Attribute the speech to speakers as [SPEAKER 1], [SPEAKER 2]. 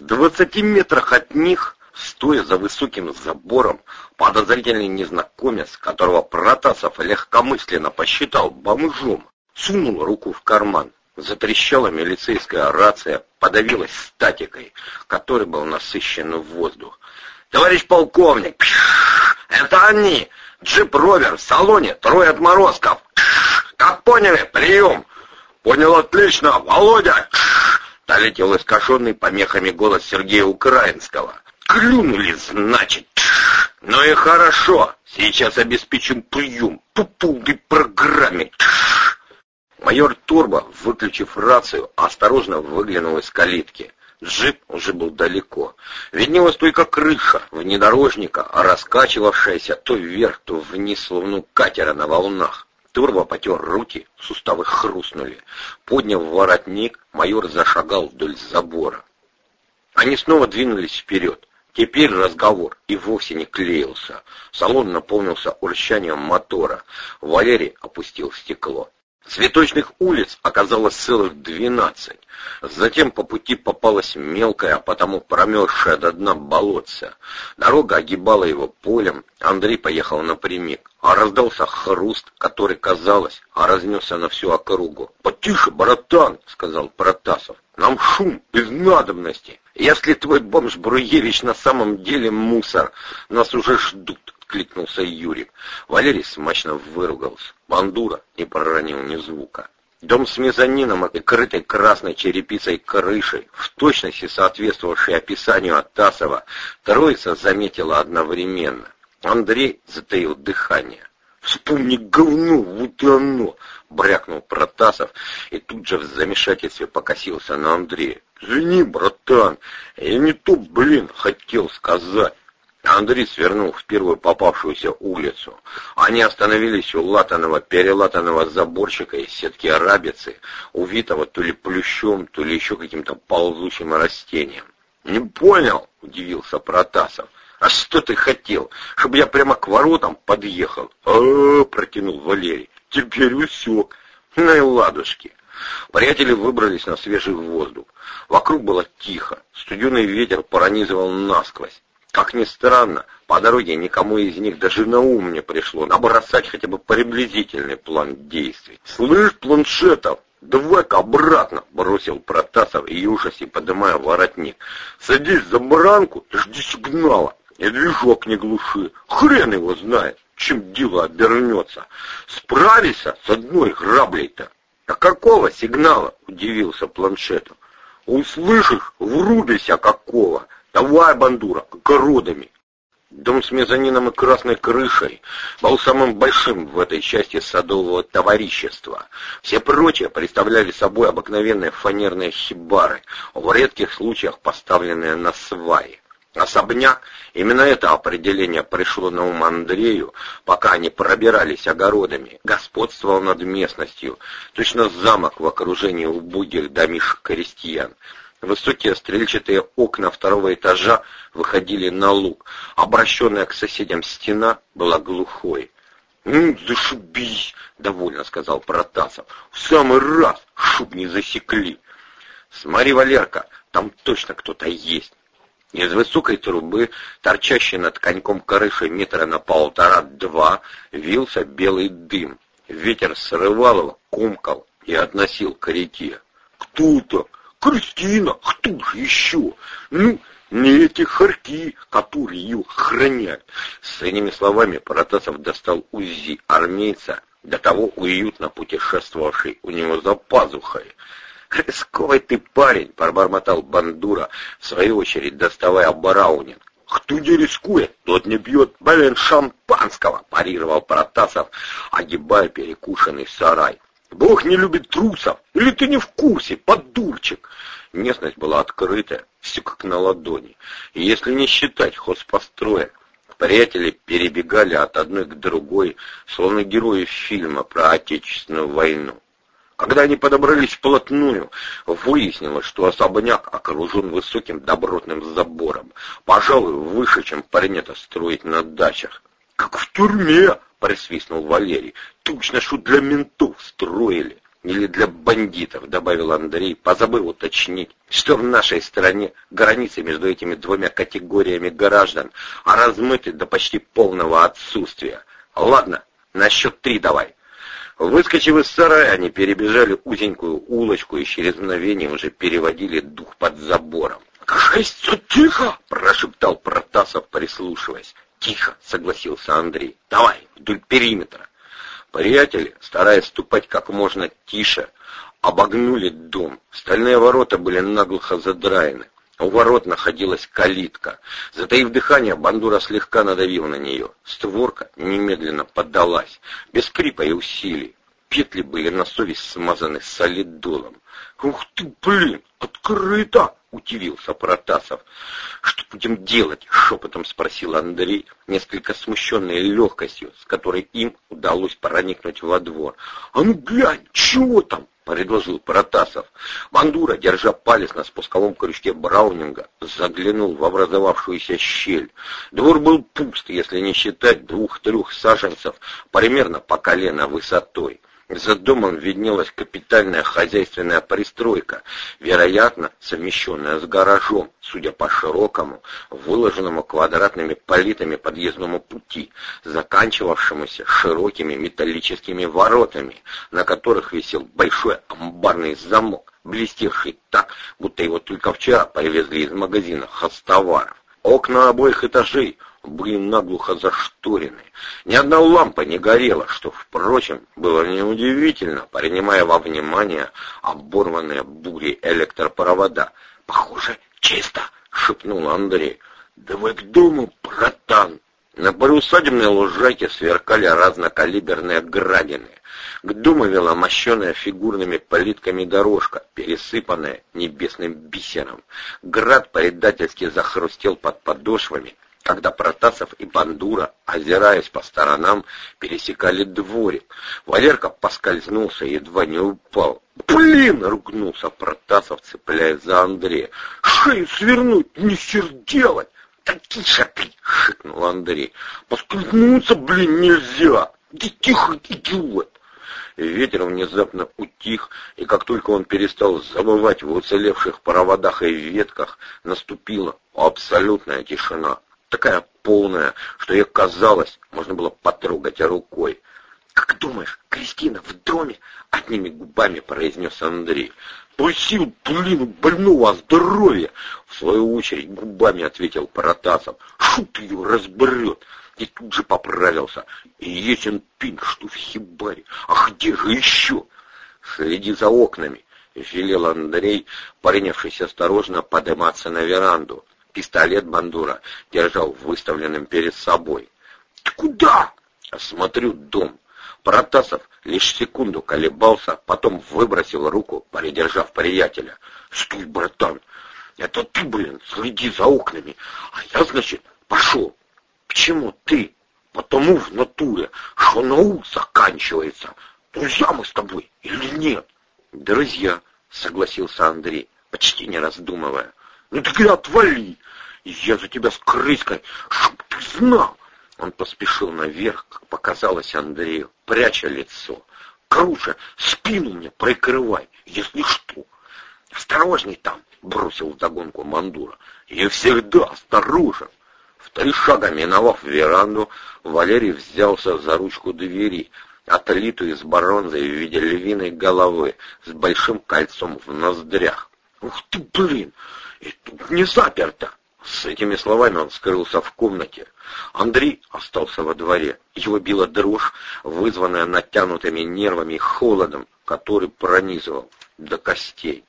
[SPEAKER 1] В двадцати метрах от них, стоя за высоким забором, подозрительный незнакомец, которого Протасов легкомысленно посчитал бомжом, сунул руку в карман. Затрещала милицейская рация, подавилась статикой, который был насыщен воздух. «Товарищ полковник! Это они! Джип-ровер в салоне, трое отморозков! Как поняли, прием!» «Понял отлично! Володя!» Долетел искаженный помехами голос Сергея Украинского. «Клюнули, значит!» «Ну и хорошо! Сейчас обеспечим прием по полной программе!» Майор Турбо, выключив рацию, осторожно выглянул из калитки. Джип уже был далеко. Виднелась только крыша внедорожника, раскачивавшаяся то вверх, то вниз, словно катера на волнах. Турбо потер руки, суставы хрустнули. Подняв воротник, майор зашагал вдоль забора. Они снова двинулись вперед. Теперь разговор и вовсе не клеился. Салон наполнился урчанием мотора. Валерий опустил стекло. Цветочных улиц оказалось целых двенадцать. Затем по пути попалась мелкая, а потому промерзшая до дна болотца. Дорога огибала его полем, Андрей поехал напрямик, а раздался хруст, который, казалось, а разнесся на всю округу. «Потише, братан!» — сказал Протасов. «Нам шум без надобности. Если твой бомж Бруевич на самом деле мусор, нас уже ждут» откликнулся Юрик. Валерий смачно выругался. Бандура не проронил ни звука. Дом с мезонином и крытой красной черепицей крышей, в точности соответствовавшей описанию от Тасова, троица заметила одновременно. Андрей затаил дыхание. «Вспомни говно, вот и оно!» — брякнул Протасов, и тут же в замешательстве покосился на Андрея. «Извини, братан, я не то, блин, хотел сказать». Андрей свернул в первую попавшуюся улицу. Они остановились у латаного, перелатанного заборчика из сетки арабицы, увитого то ли плющом, то ли еще каким-то ползучим растением. «Не понял», — удивился Протасов. «А что ты хотел? Чтобы я прямо к воротам подъехал?» «А-а-а», протянул Валерий. «Теперь усек». «Ну и ладушки». Приятели выбрались на свежий воздух. Вокруг было тихо, студеный ветер пронизывал насквозь. Как ни странно, по дороге никому из них даже на ум не пришло набросать хотя бы приблизительный план действий. «Слышь, планшетов, давай-ка обратно!» — бросил Протасов и ужасе, поднимая воротник. «Садись за баранку и жди сигнала, и движок не глуши. Хрен его знает, чем дело обернется. Справишься с одной граблей-то!» «А какого сигнала?» — удивился планшетов. «Услышишь, врубися какого!» Давай, бандура, огородами. Дом с мезонином и красной крышей был самым большим в этой части садового товарищества. Все прочие представляли собой обыкновенные фанерные хибары, в редких случаях поставленные на сваи. Особняк, именно это определение пришло на ум Андрею, пока они пробирались огородами, господствовал над местностью, точно замок в окружении убогих домишек крестьян. Высокие стрельчатые окна второго этажа выходили на луг. Обращенная к соседям стена была глухой. «Ну, зашибись!» — довольно сказал Протасов. «В самый раз, шуб не засекли!» «Смотри, Валерка, там точно кто-то есть!» Из высокой трубы, торчащей над коньком крыши метра на полтора-два, вился белый дым. Ветер срывал его, комкал и относил к реке. «Кто-то!» Кристина, кто же еще? Ну, не эти хорьки, которые ее хранят. С этими словами Протасов достал УЗИ армейца, до того уютно путешествовавший у него за пазухой. «Рисковый ты парень!» — пробормотал Бандура, в свою очередь доставая Бараунин. «Кто не рискует, тот не бьет, блин, шампанского!» — парировал Протасов, огибая перекушенный сарай. Бог не любит трусов. Или ты не в курсе, подурчик? Местность была открытая, все как на ладони. И если не считать хозпостроя, приятели перебегали от одной к другой, словно герои фильма про Отечественную войну. Когда они подобрались вплотную, выяснилось, что особняк окружен высоким добротным забором, пожалуй, выше, чем принято строить на дачах. «Как в тюрьме!» — присвистнул Валерий. «Точно, что для ментов строили!» или для бандитов, добавил Андрей, позабыл уточнить, что в нашей стране границы между этими двумя категориями граждан размыты до почти полного отсутствия. Ладно, на счет три давай. Выскочив из сарая, они перебежали узенькую улочку и через мгновение уже переводили дух под забором. «Кажется, тихо!» — прошептал Протасов, прислушиваясь. «Тихо!» — согласился Андрей. «Давай, вдоль периметра!» Приятели, стараясь ступать как можно тише, обогнули дом. Стальные ворота были наглухо задраены. У ворот находилась калитка. Затаив дыхание, бандура слегка надавил на нее. Створка немедленно поддалась, без скрипа и усилий. Петли были на совесть смазаны солидолом. «Ух ты, блин, открыто!» — удивился Протасов. «Что будем делать?» — шепотом спросил Андрей, несколько смущенный легкостью, с которой им удалось проникнуть во двор. «А ну глянь, чего там?» — предложил Протасов. Бандура, держа палец на спусковом крючке Браунинга, заглянул в образовавшуюся щель. Двор был пуст, если не считать двух-трех саженцев, примерно по колено высотой. За домом виднелась капитальная хозяйственная пристройка, вероятно, совмещенная с гаражом, судя по широкому, выложенному квадратными политами подъездному пути, заканчивавшемуся широкими металлическими воротами, на которых висел большой амбарный замок, блестевший так, будто его только вчера привезли из магазина хостоваров. Окна обоих этажей были наглухо зашторены. Ни одна лампа не горела, что, впрочем, было неудивительно, принимая во внимание оборванные бури электропровода. «Похоже, чисто!» — шепнул Андрей. «Давай к дому, братан!» На приусадебной лужайке сверкали разнокалиберные градины. К дому вела мощеная фигурными плитками дорожка, пересыпанная небесным бисером. Град предательски захрустел под подошвами, когда Протасов и Бандура, озираясь по сторонам, пересекали дворик. Валерка поскользнулся и едва не упал. «Блин!» — ругнулся Протасов, цепляясь за Андрея. «Шею свернуть, не серделать!» «Да тише ты!» — шикнул Андрей. «Поскользнуться, блин, нельзя! Да тихо, идиот!» Ветер внезапно утих, и как только он перестал забывать в уцелевших проводах и ветках, наступила абсолютная тишина, такая полная, что ей казалось, можно было потрогать рукой. «Как думаешь, Кристина в доме?» — одними губами произнес Андрей. «Просил, блин, больного здоровья!» В свою очередь губами ответил Паратасов. «Шут ее разберет!» И тут же поправился. И пин, что в хибаре. А где же еще? Следи за окнами, велел Андрей, принявшись осторожно подниматься на веранду. Пистолет Бандура держал выставленным перед собой. «Ты куда?» «Осмотрю дом». Протасов лишь секунду колебался, потом выбросил руку, придержав приятеля. «Стой, братан! Это ты, блин, следи за окнами, а я, значит, пошел. Почему ты? Потому в натуре, что наук заканчивается. Друзья мы с тобой или нет? Друзья, согласился Андрей, почти не раздумывая. Ну так и отвали. Я за тебя с крыской, чтоб ты знал. Он поспешил наверх, как показалось Андрею, пряча лицо. Круче, спину мне прикрывай, если что. Осторожней там, бросил вдогонку Мандура. Я всегда осторожен. В три шага миновав веранду, Валерий взялся за ручку двери, отлитую из бронзы в виде львиной головы, с большим кольцом в ноздрях. «Ух ты, блин! И тут не заперто!» С этими словами он скрылся в комнате. Андрей остался во дворе. Его била дрожь, вызванная натянутыми нервами и холодом, который пронизывал до костей.